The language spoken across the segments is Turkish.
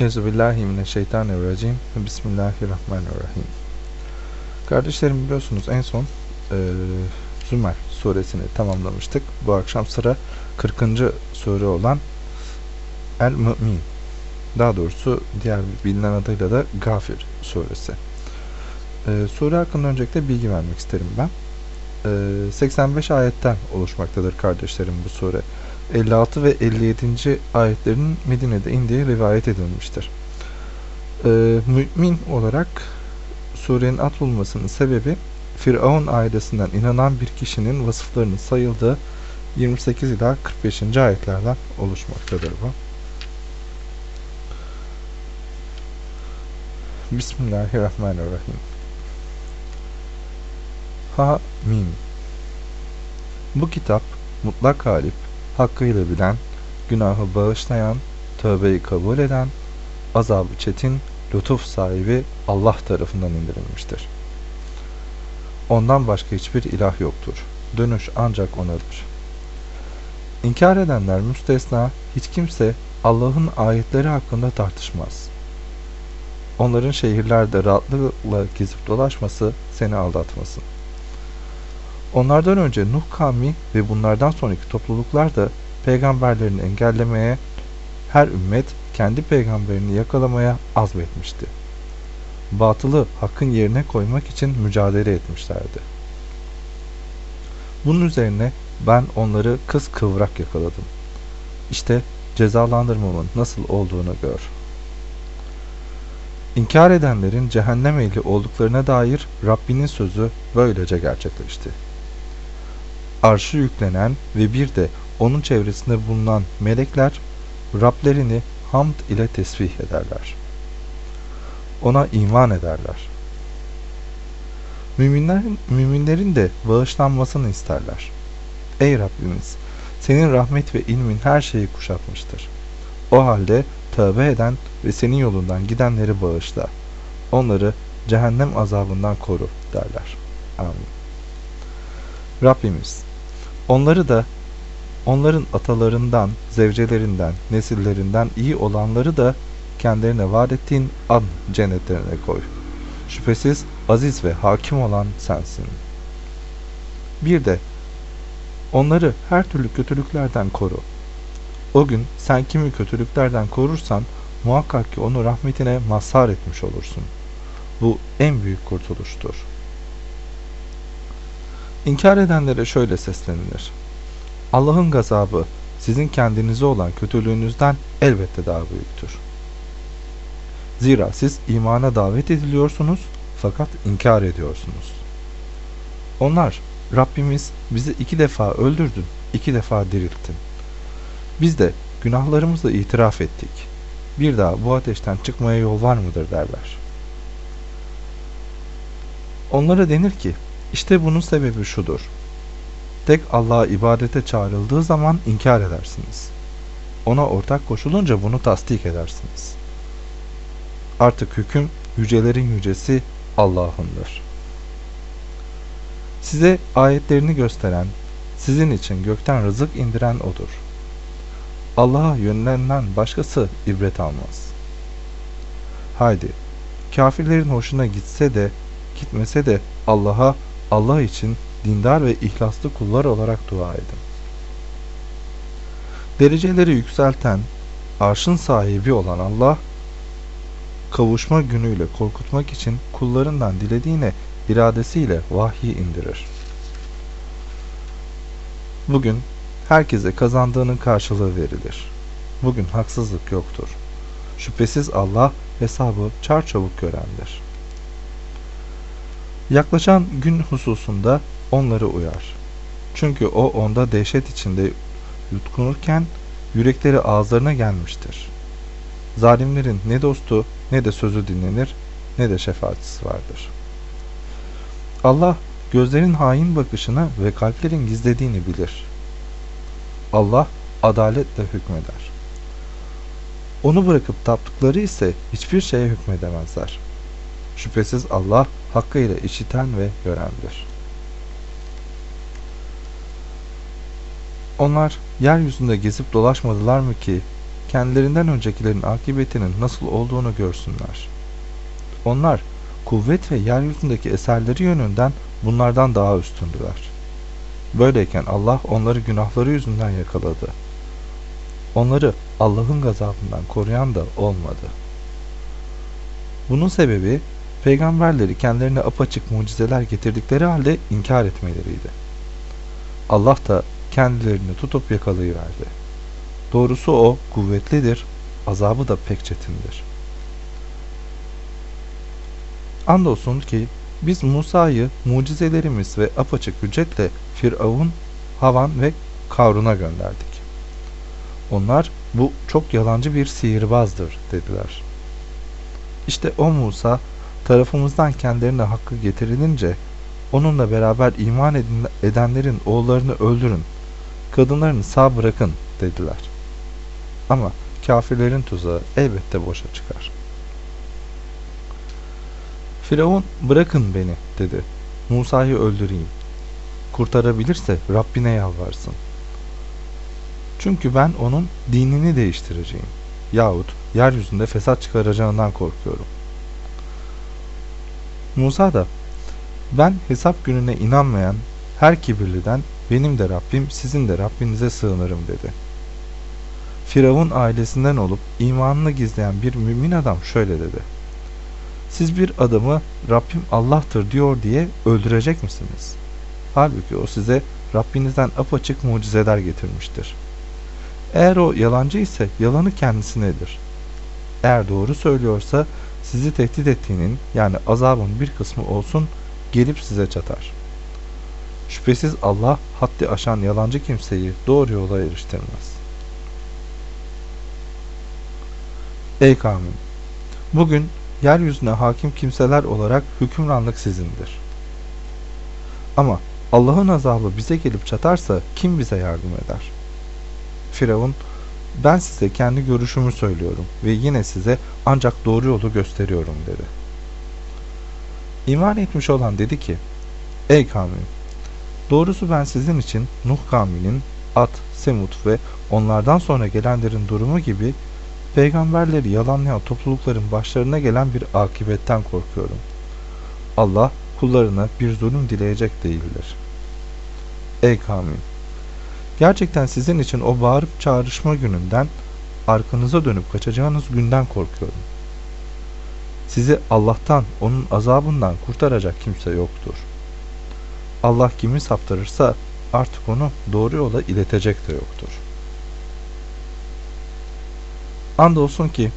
Euzubillahimineşşeytanirracim. Bismillahirrahmanirrahim. Kardeşlerim biliyorsunuz en son e, Zümer suresini tamamlamıştık. Bu akşam sıra 40. sure olan El Mü'min. Daha doğrusu diğer bilinen adıyla da Gafir suresi. E, sure hakkında öncelikle bilgi vermek isterim ben. E, 85 ayetten oluşmaktadır kardeşlerim bu sure. 56 ve 57. ayetlerin Medine'de indiği rivayet edilmiştir. Ee, mümin olarak surenin atılmasının sebebi Firavun ailesinden inanan bir kişinin vasıflarının sayıldığı 28 ila 45. ayetlerden oluşmaktadır bu. Bismillahirrahmanirrahim. Ha Mim Bu kitap mutlak galip, hakkıyla bilen, günahı bağışlayan, tövbeyi kabul eden, azabı çetin, lütuf sahibi Allah tarafından indirilmiştir. Ondan başka hiçbir ilah yoktur. Dönüş ancak O'nadır. İnkar edenler müstesna, hiç kimse Allah'ın ayetleri hakkında tartışmaz. Onların şehirlerde rahatlıkla gezip dolaşması seni aldatmasın. Onlardan önce Nuh kavmi ve bunlardan sonraki topluluklar da peygamberlerini engellemeye, her ümmet kendi peygamberini yakalamaya azmetmişti. Batılı hakkın yerine koymak için mücadele etmişlerdi. Bunun üzerine ben onları kız kıvrak yakaladım. İşte cezalandırmamın nasıl olduğunu gör. İnkar edenlerin cehennem ehli olduklarına dair Rabbinin sözü böylece gerçekleşti arşı yüklenen ve bir de onun çevresinde bulunan melekler Rablerini hamd ile tesbih ederler. Ona iman ederler. Müminlerin, müminlerin de bağışlanmasını isterler. Ey Rabbimiz! Senin rahmet ve ilmin her şeyi kuşatmıştır. O halde tövbe eden ve senin yolundan gidenleri bağışla. Onları cehennem azabından koru derler. Amin. Rabbimiz Onları da onların atalarından, zevcelerinden, nesillerinden iyi olanları da kendilerine vaat ettiğin an cennetlerine koy. Şüphesiz aziz ve hakim olan sensin. Bir de onları her türlü kötülüklerden koru. O gün sen kimi kötülüklerden korursan muhakkak ki onu rahmetine mazhar etmiş olursun. Bu en büyük kurtuluştur. İnkar edenlere şöyle seslenilir. Allah'ın gazabı sizin kendinize olan kötülüğünüzden elbette daha büyüktür. Zira siz imana davet ediliyorsunuz fakat inkar ediyorsunuz. Onlar, Rabbimiz bizi iki defa öldürdün, iki defa dirilttin. Biz de günahlarımızla itiraf ettik. Bir daha bu ateşten çıkmaya yol var mıdır derler. Onlara denir ki, işte bunun sebebi şudur. Tek Allah'a ibadete çağrıldığı zaman inkar edersiniz. Ona ortak koşulunca bunu tasdik edersiniz. Artık hüküm yücelerin yücesi Allah'ındır. Size ayetlerini gösteren, sizin için gökten rızık indiren O'dur. Allah'a yönlenen başkası ibret almaz. Haydi, kafirlerin hoşuna gitse de, gitmese de Allah'a Allah için dindar ve ihlaslı kullar olarak dua edin. Dereceleri yükselten, arşın sahibi olan Allah, kavuşma günüyle korkutmak için kullarından dilediğine iradesiyle vahyi indirir. Bugün herkese kazandığının karşılığı verilir. Bugün haksızlık yoktur. Şüphesiz Allah hesabı çarçabuk görendir. Yaklaşan gün hususunda onları uyar. Çünkü o onda dehşet içinde yutkunurken yürekleri ağızlarına gelmiştir. Zalimlerin ne dostu ne de sözü dinlenir ne de şefaatçisi vardır. Allah gözlerin hain bakışını ve kalplerin gizlediğini bilir. Allah adaletle hükmeder. Onu bırakıp taptıkları ise hiçbir şeye hükmedemezler. Şüphesiz Allah hakkıyla işiten ve görendir. Onlar yeryüzünde gezip dolaşmadılar mı ki kendilerinden öncekilerin akıbetinin nasıl olduğunu görsünler. Onlar kuvvet ve yeryüzündeki eserleri yönünden bunlardan daha üstündüler. Böyleyken Allah onları günahları yüzünden yakaladı. Onları Allah'ın gazabından koruyan da olmadı. Bunun sebebi peygamberleri kendilerine apaçık mucizeler getirdikleri halde inkar etmeleriydi. Allah da kendilerini tutup yakalayıverdi. Doğrusu o kuvvetlidir, azabı da pek çetindir. Andolsun ki biz Musa'yı mucizelerimiz ve apaçık hüccetle Firavun, Havan ve Karun'a gönderdik. Onlar bu çok yalancı bir sihirbazdır dediler. İşte o Musa tarafımızdan kendilerine hakkı getirilince onunla beraber iman edenlerin oğullarını öldürün, kadınlarını sağ bırakın dediler. Ama kafirlerin tuzağı elbette boşa çıkar. Firavun bırakın beni dedi. Musa'yı öldüreyim. Kurtarabilirse Rabbine yalvarsın. Çünkü ben onun dinini değiştireceğim. Yahut yeryüzünde fesat çıkaracağından korkuyorum. Musa da ben hesap gününe inanmayan her kibirliden benim de Rabbim sizin de Rabbinize sığınırım dedi. Firavun ailesinden olup imanını gizleyen bir mümin adam şöyle dedi. Siz bir adamı Rabbim Allah'tır diyor diye öldürecek misiniz? Halbuki o size Rabbinizden apaçık mucizeler getirmiştir. Eğer o yalancı ise yalanı kendisinedir. Eğer doğru söylüyorsa sizi tehdit ettiğinin yani azabın bir kısmı olsun gelip size çatar. Şüphesiz Allah haddi aşan yalancı kimseyi doğru yola eriştirmez. Ey kavmim! Bugün yeryüzüne hakim kimseler olarak hükümranlık sizindir. Ama Allah'ın azabı bize gelip çatarsa kim bize yardım eder? Firavun, ben size kendi görüşümü söylüyorum ve yine size ancak doğru yolu gösteriyorum dedi. İman etmiş olan dedi ki, Ey kavmim! Doğrusu ben sizin için Nuh kavminin At, Semut ve onlardan sonra gelenlerin durumu gibi peygamberleri yalanlayan toplulukların başlarına gelen bir akibetten korkuyorum. Allah kullarına bir zulüm dileyecek değildir. Ey kavmim! Gerçekten sizin için o bağırıp çağrışma gününden, arkanıza dönüp kaçacağınız günden korkuyorum. Sizi Allah'tan, onun azabından kurtaracak kimse yoktur. Allah kimi saptırırsa artık onu doğru yola iletecek de yoktur. Andolsun ki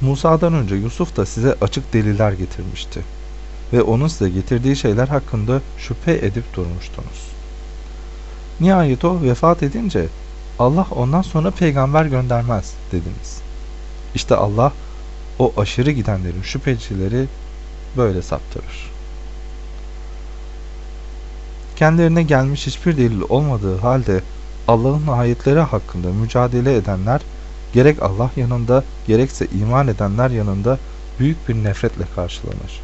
Musa'dan önce Yusuf da size açık deliller getirmişti ve onun size getirdiği şeyler hakkında şüphe edip durmuştunuz. Nihayet o vefat edince Allah ondan sonra peygamber göndermez dediniz. İşte Allah o aşırı gidenlerin şüphecileri böyle saptırır. Kendilerine gelmiş hiçbir delil olmadığı halde Allah'ın ayetleri hakkında mücadele edenler gerek Allah yanında gerekse iman edenler yanında büyük bir nefretle karşılanır.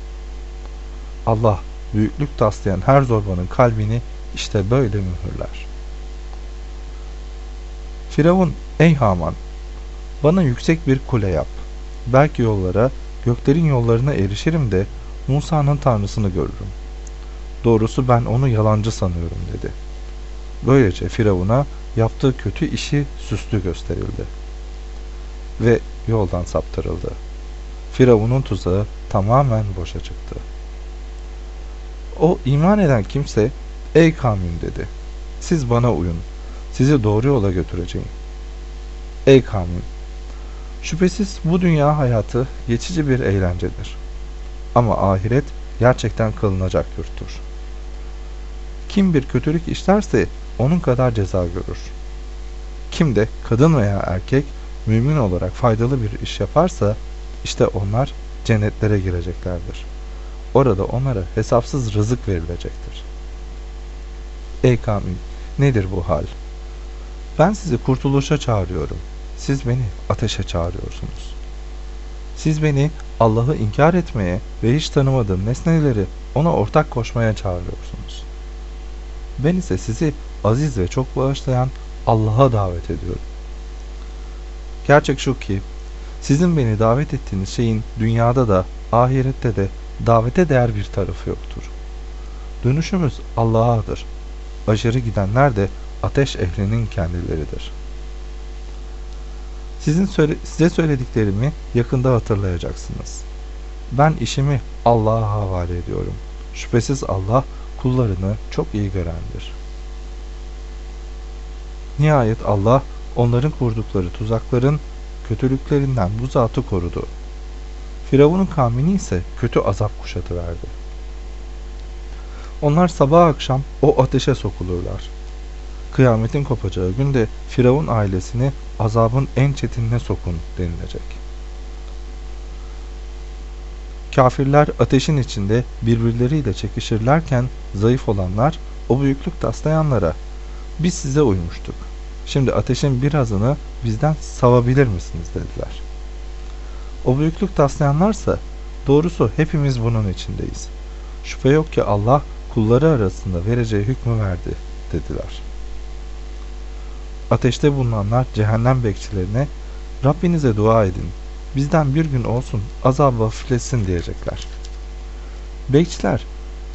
Allah büyüklük taslayan her zorbanın kalbini işte böyle mühürler. Firavun, ey Haman, bana yüksek bir kule yap. Belki yollara, göklerin yollarına erişirim de Musa'nın tanrısını görürüm. Doğrusu ben onu yalancı sanıyorum dedi. Böylece Firavun'a yaptığı kötü işi süslü gösterildi. Ve yoldan saptırıldı. Firavun'un tuzağı tamamen boşa çıktı. O iman eden kimse, ey kavmim dedi, siz bana uyun, sizi doğru yola götüreceğim. Ey kavmim, şüphesiz bu dünya hayatı geçici bir eğlencedir. Ama ahiret gerçekten kılınacak yurttur. Kim bir kötülük işlerse onun kadar ceza görür. Kim de kadın veya erkek mümin olarak faydalı bir iş yaparsa işte onlar cennetlere gireceklerdir. Orada onlara hesapsız rızık verilecektir. Ey kavmim nedir bu hal? Ben sizi kurtuluşa çağırıyorum. Siz beni ateşe çağırıyorsunuz. Siz beni Allah'ı inkar etmeye ve hiç tanımadığım nesneleri ona ortak koşmaya çağırıyorsunuz. Ben ise sizi aziz ve çok bağışlayan Allah'a davet ediyorum. Gerçek şu ki, sizin beni davet ettiğiniz şeyin dünyada da ahirette de davete değer bir tarafı yoktur. Dönüşümüz Allah'adır. Aşırı gidenler de ateş ehlinin kendileridir. Sizin söyle, size söylediklerimi yakında hatırlayacaksınız. Ben işimi Allah'a havale ediyorum. Şüphesiz Allah kullarını çok iyi görendir. Nihayet Allah onların kurdukları tuzakların kötülüklerinden bu zatı korudu. Firavun'un kavmini ise kötü azap kuşatı verdi. Onlar sabah akşam o ateşe sokulurlar. Kıyametin kopacağı günde Firavun ailesini azabın en çetinine sokun denilecek. Kafirler ateşin içinde birbirleriyle çekişirlerken zayıf olanlar o büyüklük taslayanlara biz size uymuştuk. Şimdi ateşin birazını bizden savabilir misiniz dediler. O büyüklük taslayanlarsa doğrusu hepimiz bunun içindeyiz. Şüphe yok ki Allah kulları arasında vereceği hükmü verdi dediler. Ateşte bulunanlar cehennem bekçilerine Rabbinize dua edin. Bizden bir gün olsun azabı hafifletsin diyecekler. Bekçiler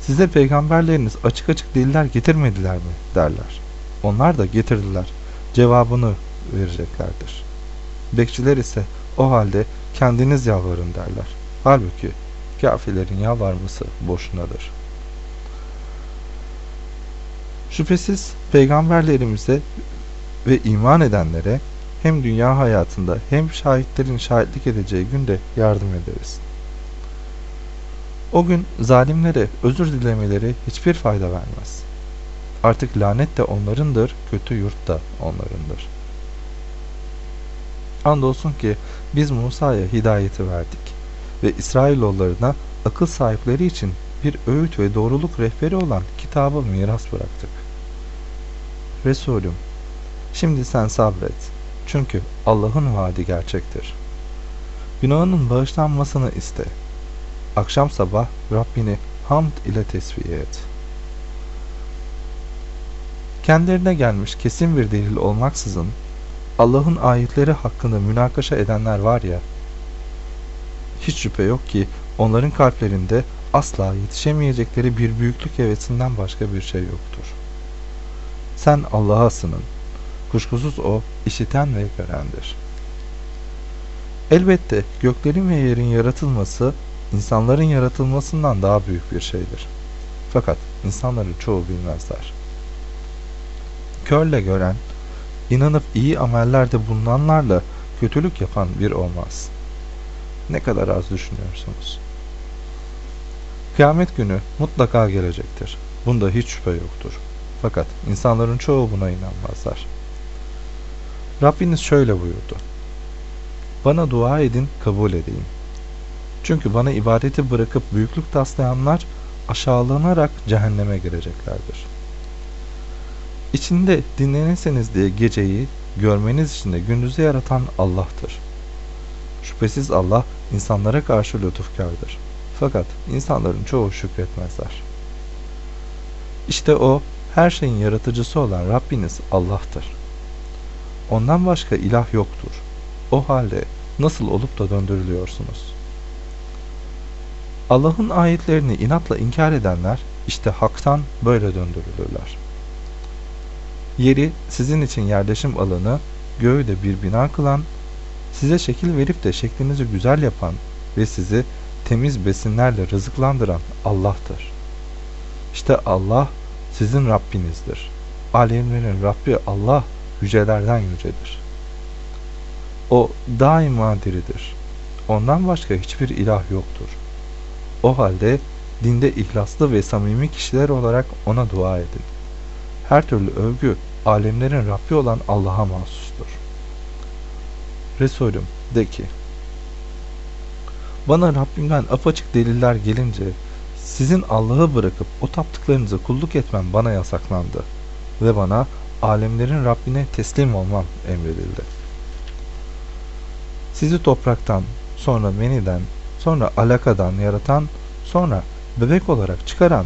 size peygamberleriniz açık açık deliller getirmediler mi derler. Onlar da getirdiler. Cevabını vereceklerdir. Bekçiler ise o halde kendiniz yalvarın derler. Halbuki kafirlerin yalvarması boşunadır. Şüphesiz peygamberlerimize ve iman edenlere hem dünya hayatında hem şahitlerin şahitlik edeceği günde yardım ederiz. O gün zalimlere özür dilemeleri hiçbir fayda vermez. Artık lanet de onlarındır, kötü yurt da onlarındır. Andolsun ki biz Musa'ya hidayeti verdik ve İsrailoğullarına akıl sahipleri için bir öğüt ve doğruluk rehberi olan kitabı miras bıraktık. Resulüm, şimdi sen sabret. Çünkü Allah'ın vaadi gerçektir. Günahının bağışlanmasını iste. Akşam sabah Rabbini hamd ile tesbih et. Kendilerine gelmiş kesin bir delil olmaksızın Allah'ın ayetleri hakkında münakaşa edenler var ya, hiç şüphe yok ki onların kalplerinde asla yetişemeyecekleri bir büyüklük hevesinden başka bir şey yoktur. Sen Allah'a sının. Kuşkusuz O işiten ve görendir. Elbette göklerin ve yerin yaratılması insanların yaratılmasından daha büyük bir şeydir. Fakat insanların çoğu bilmezler. Körle gören, inanıp iyi amellerde bulunanlarla kötülük yapan bir olmaz. Ne kadar az düşünüyorsunuz. Kıyamet günü mutlaka gelecektir. Bunda hiç şüphe yoktur. Fakat insanların çoğu buna inanmazlar. Rabbiniz şöyle buyurdu. Bana dua edin, kabul edeyim. Çünkü bana ibadeti bırakıp büyüklük taslayanlar aşağılanarak cehenneme gireceklerdir. İçinde dinleneseniz diye geceyi, görmeniz için de gündüzü yaratan Allah'tır. Şüphesiz Allah insanlara karşı lütufkardır. Fakat insanların çoğu şükretmezler. İşte o, her şeyin yaratıcısı olan Rabbiniz Allah'tır. Ondan başka ilah yoktur. O halde nasıl olup da döndürülüyorsunuz? Allah'ın ayetlerini inatla inkar edenler işte haktan böyle döndürülürler. Yeri sizin için yerleşim alanı, göğü de bir bina kılan, size şekil verip de şeklinizi güzel yapan ve sizi temiz besinlerle rızıklandıran Allah'tır. İşte Allah sizin Rabbinizdir. Alemlerin Rabbi Allah yücelerden yücedir. O daima diridir. Ondan başka hiçbir ilah yoktur. O halde dinde ihlaslı ve samimi kişiler olarak ona dua edin. Her türlü övgü alemlerin Rabbi olan Allah'a mahsustur. Resulüm de ki, bana Rabbimden apaçık deliller gelince sizin Allah'ı bırakıp o taptıklarınıza kulluk etmem bana yasaklandı ve bana alemlerin Rabbine teslim olmam emredildi. Sizi topraktan, sonra meniden, sonra alakadan yaratan, sonra bebek olarak çıkaran,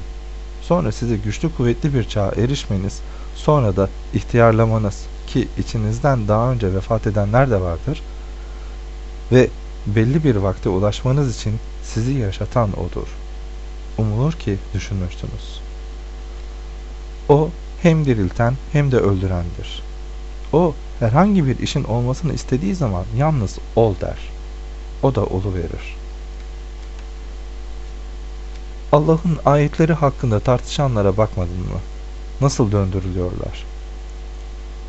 sonra size güçlü kuvvetli bir çağa erişmeniz, sonra da ihtiyarlamanız ki içinizden daha önce vefat edenler de vardır.'' ve belli bir vakte ulaşmanız için sizi yaşatan O'dur. Umulur ki düşünürsünüz. O hem dirilten hem de öldürendir. O herhangi bir işin olmasını istediği zaman yalnız ol der. O da olu verir. Allah'ın ayetleri hakkında tartışanlara bakmadın mı? Nasıl döndürülüyorlar?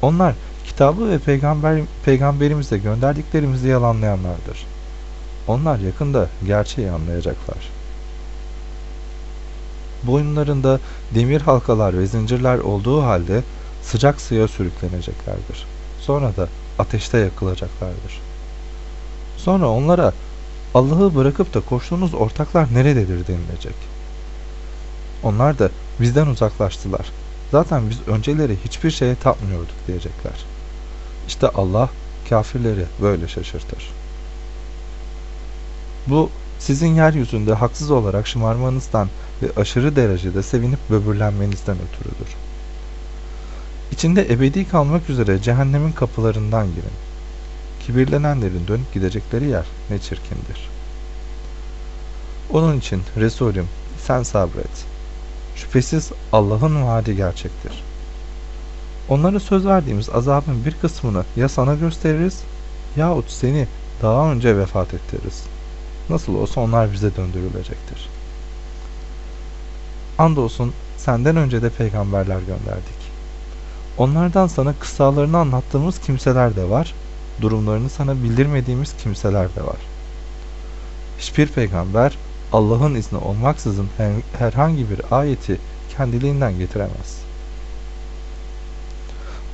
Onlar kitabı ve peygamber peygamberimize gönderdiklerimizi yalanlayanlardır. Onlar yakında gerçeği anlayacaklar. Boyunlarında demir halkalar ve zincirler olduğu halde sıcak suya sürükleneceklerdir. Sonra da ateşte yakılacaklardır. Sonra onlara Allah'ı bırakıp da koştuğunuz ortaklar nerededir denilecek. Onlar da bizden uzaklaştılar. Zaten biz önceleri hiçbir şeye tapmıyorduk diyecekler. İşte Allah kafirleri böyle şaşırtır. Bu sizin yeryüzünde haksız olarak şımarmanızdan ve aşırı derecede sevinip böbürlenmenizden ötürüdür. İçinde ebedi kalmak üzere cehennemin kapılarından girin. Kibirlenenlerin dönüp gidecekleri yer ne çirkindir. Onun için Resulüm sen sabret. Şüphesiz Allah'ın vaadi gerçektir. Onlara söz verdiğimiz azabın bir kısmını ya sana gösteririz yahut seni daha önce vefat ettiririz. Nasıl olsa onlar bize döndürülecektir. Andolsun senden önce de peygamberler gönderdik. Onlardan sana kıssalarını anlattığımız kimseler de var, durumlarını sana bildirmediğimiz kimseler de var. Hiçbir peygamber Allah'ın izni olmaksızın herhangi bir ayeti kendiliğinden getiremez.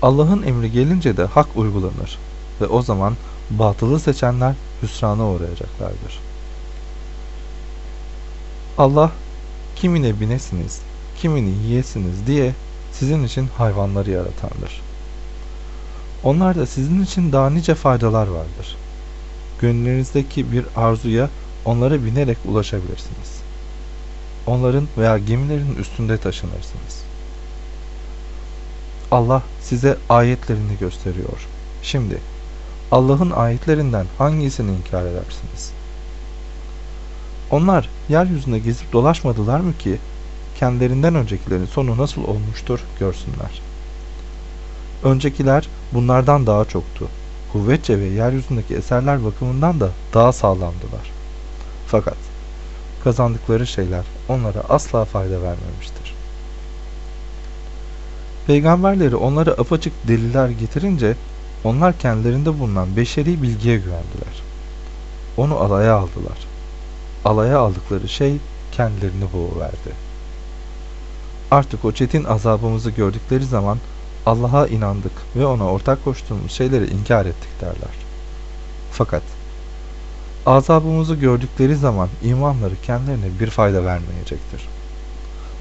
Allah'ın emri gelince de hak uygulanır ve o zaman batılı seçenler hüsrana uğrayacaklardır. Allah kimine binesiniz, kimini yiyesiniz diye sizin için hayvanları yaratandır. Onlarda sizin için daha nice faydalar vardır. Gönlünüzdeki bir arzuya onlara binerek ulaşabilirsiniz. Onların veya gemilerin üstünde taşınırsınız. Allah size ayetlerini gösteriyor. Şimdi Allah'ın ayetlerinden hangisini inkar edersiniz? Onlar yeryüzünde gezip dolaşmadılar mı ki kendilerinden öncekilerin sonu nasıl olmuştur görsünler. Öncekiler bunlardan daha çoktu. Kuvvetçe ve yeryüzündeki eserler bakımından da daha sağlamdılar. Fakat kazandıkları şeyler onlara asla fayda vermemiştir. Peygamberleri onlara apaçık deliller getirince onlar kendilerinde bulunan beşeri bilgiye güvendiler. Onu alaya aldılar. Alaya aldıkları şey kendilerini boğuverdi. Artık o çetin azabımızı gördükleri zaman Allah'a inandık ve ona ortak koştuğumuz şeyleri inkar ettik derler. Fakat azabımızı gördükleri zaman imanları kendilerine bir fayda vermeyecektir.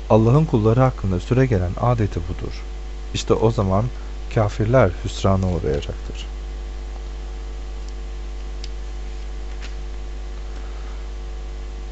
Allah'ın kulları hakkında süre gelen adeti budur. İşte o zaman kafirler hüsrana uğrayacaktır.